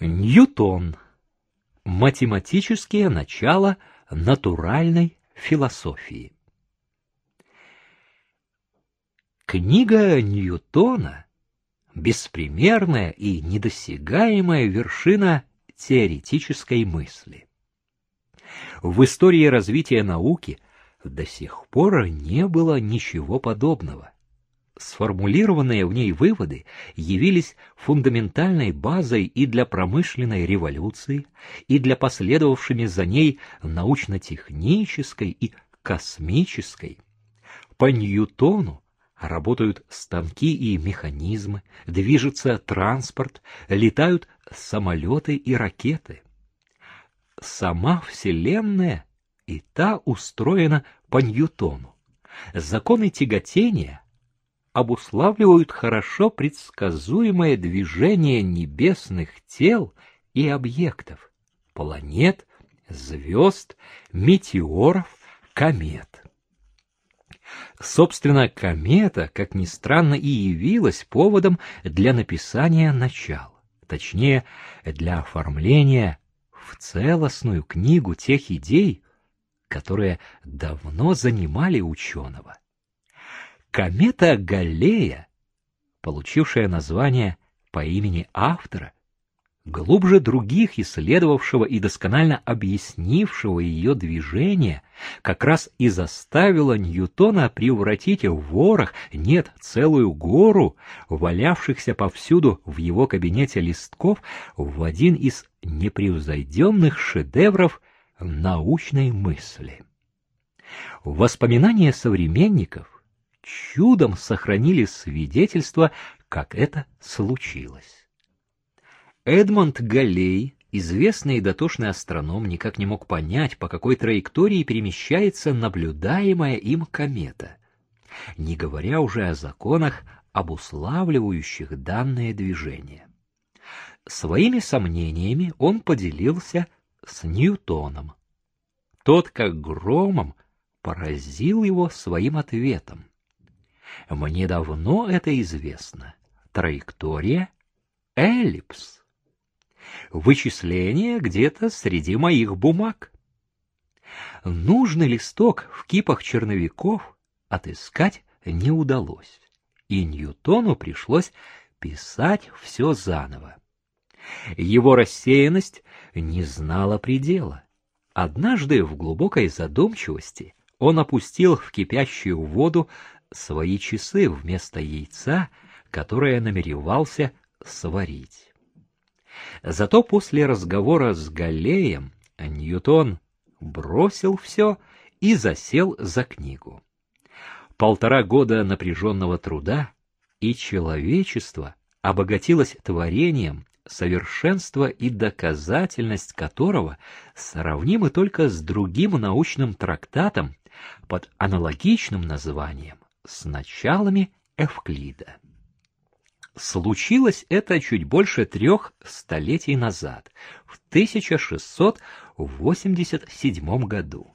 Ньютон. Математические начала натуральной философии. Книга Ньютона — беспримерная и недосягаемая вершина теоретической мысли. В истории развития науки до сих пор не было ничего подобного сформулированные в ней выводы явились фундаментальной базой и для промышленной революции, и для последовавшими за ней научно-технической и космической. По Ньютону работают станки и механизмы, движется транспорт, летают самолеты и ракеты. Сама Вселенная и та устроена по Ньютону. Законы тяготения обуславливают хорошо предсказуемое движение небесных тел и объектов, планет, звезд, метеоров, комет. Собственно, комета, как ни странно, и явилась поводом для написания начала, точнее, для оформления в целостную книгу тех идей, которые давно занимали ученого. Комета Галлея, получившая название по имени автора, глубже других исследовавшего и досконально объяснившего ее движение, как раз и заставила Ньютона превратить в ворох, нет, целую гору, валявшихся повсюду в его кабинете листков, в один из непревзойденных шедевров научной мысли. Воспоминания современников чудом сохранили свидетельство, как это случилось. Эдмонд Галлей, известный и дотошный астроном, никак не мог понять, по какой траектории перемещается наблюдаемая им комета, не говоря уже о законах, обуславливающих данное движение. Своими сомнениями он поделился с Ньютоном. Тот, как громом, поразил его своим ответом. Мне давно это известно. Траектория — эллипс. Вычисление где-то среди моих бумаг. Нужный листок в кипах черновиков отыскать не удалось, и Ньютону пришлось писать все заново. Его рассеянность не знала предела. Однажды в глубокой задумчивости он опустил в кипящую воду свои часы вместо яйца, которое намеревался сварить. Зато после разговора с Галлеем Ньютон бросил все и засел за книгу. Полтора года напряженного труда, и человечество обогатилось творением, совершенство и доказательность которого сравнимы только с другим научным трактатом под аналогичным названием с началами Эвклида. Случилось это чуть больше трех столетий назад, в 1687 году.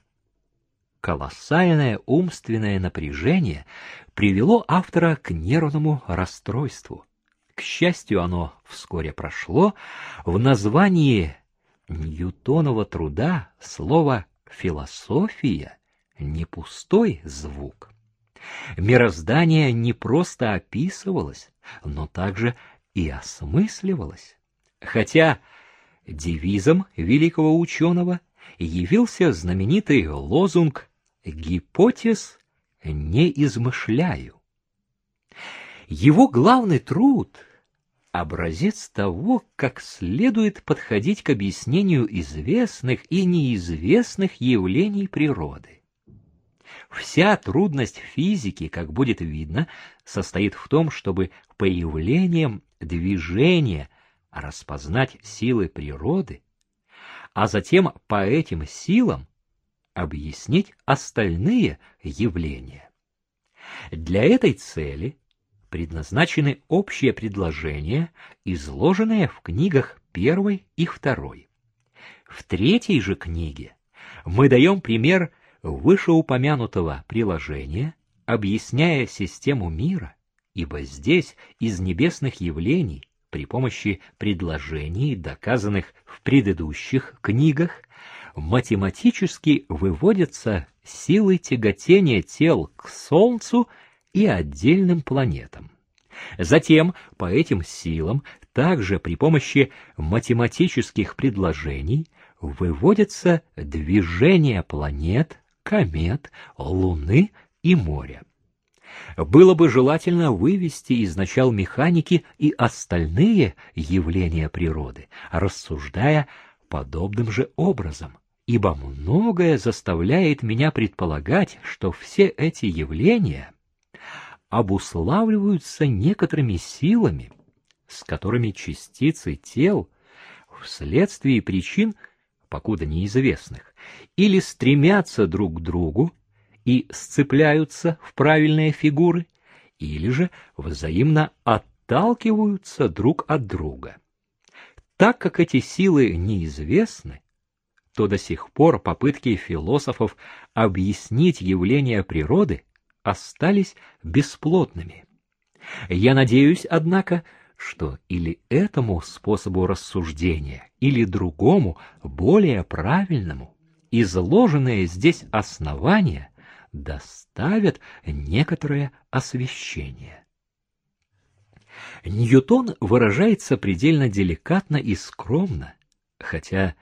Колоссальное умственное напряжение привело автора к нервному расстройству. К счастью, оно вскоре прошло. В названии Ньютонова труда слово «философия» не пустой звук. Мироздание не просто описывалось, но также и осмысливалось. Хотя девизом великого ученого явился знаменитый лозунг «Гипотез не измышляю». Его главный труд — образец того, как следует подходить к объяснению известных и неизвестных явлений природы. Вся трудность физики, как будет видно, состоит в том, чтобы появлением движения распознать силы природы, а затем по этим силам объяснить остальные явления. Для этой цели предназначены общие предложения, изложенные в книгах первой и второй. В третьей же книге мы даем пример вышеупомянутого приложения, объясняя систему мира, ибо здесь из небесных явлений при помощи предложений, доказанных в предыдущих книгах, математически выводятся силы тяготения тел к Солнцу и отдельным планетам. Затем по этим силам также при помощи математических предложений выводятся движения планет, комет, Луны и моря. Было бы желательно вывести из начал механики и остальные явления природы, рассуждая подобным же образом, ибо многое заставляет меня предполагать, что все эти явления обуславливаются некоторыми силами, с которыми частицы тел вследствие причин, покуда неизвестных, или стремятся друг к другу и сцепляются в правильные фигуры, или же взаимно отталкиваются друг от друга. Так как эти силы неизвестны, то до сих пор попытки философов объяснить явления природы остались бесплодными. Я надеюсь, однако, что или этому способу рассуждения, или другому, более правильному, изложенные здесь основания доставят некоторое освещение. Ньютон выражается предельно деликатно и скромно, хотя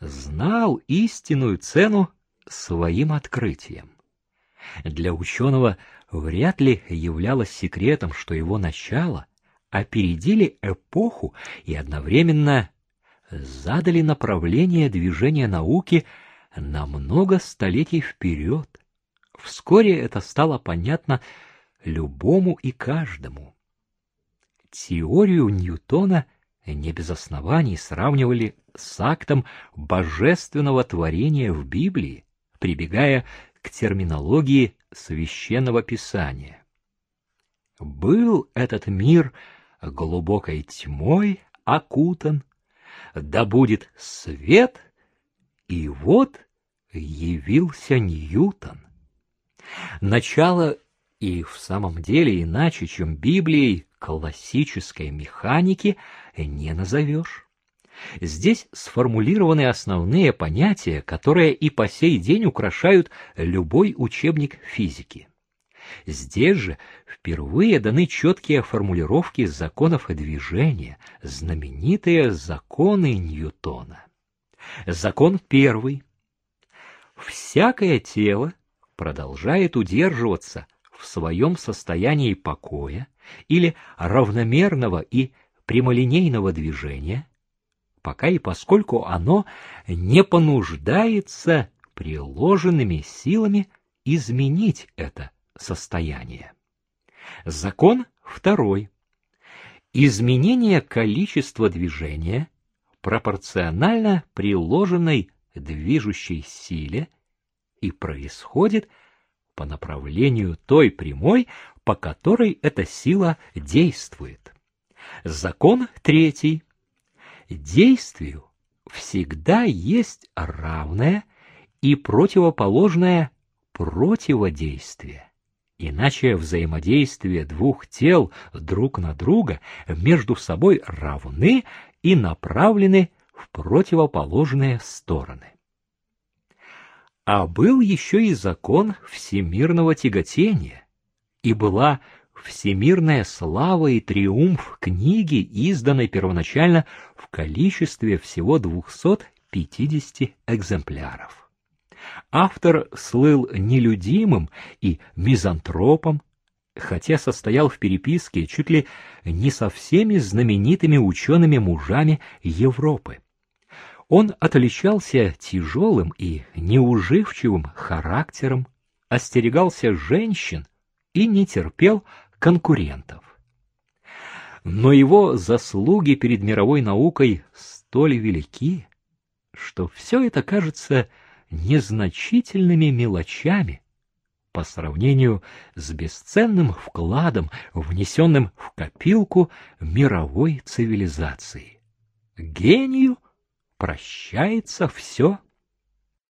знал истинную цену своим открытием. Для ученого вряд ли являлось секретом, что его начало опередили эпоху и одновременно задали направление движения науки на много столетий вперед. Вскоре это стало понятно любому и каждому. Теорию Ньютона не без оснований сравнивали с актом божественного творения в Библии, прибегая к терминологии священного писания. Был этот мир глубокой тьмой окутан, да будет свет, и вот явился Ньютон. Начало и в самом деле иначе, чем Библией, классической механики не назовешь. Здесь сформулированы основные понятия, которые и по сей день украшают любой учебник физики. Здесь же впервые даны четкие формулировки законов движения, знаменитые законы Ньютона. Закон первый. Всякое тело продолжает удерживаться в своем состоянии покоя или равномерного и прямолинейного движения, пока и поскольку оно не понуждается приложенными силами изменить это состояние. Закон второй. Изменение количества движения пропорционально приложенной движущей силе и происходит по направлению той прямой, по которой эта сила действует. Закон третий действию всегда есть равное и противоположное противодействие. Иначе взаимодействие двух тел друг на друга между собой равны и направлены в противоположные стороны. А был еще и закон всемирного тяготения, и была всемирная слава и триумф книги, изданной первоначально в количестве всего 250 экземпляров. Автор слыл нелюдимым и мизантропом, хотя состоял в переписке чуть ли не со всеми знаменитыми учеными-мужами Европы. Он отличался тяжелым и неуживчивым характером, остерегался женщин и не терпел конкурентов. Но его заслуги перед мировой наукой столь велики, что все это кажется незначительными мелочами по сравнению с бесценным вкладом, внесенным в копилку мировой цивилизации. Гению прощается все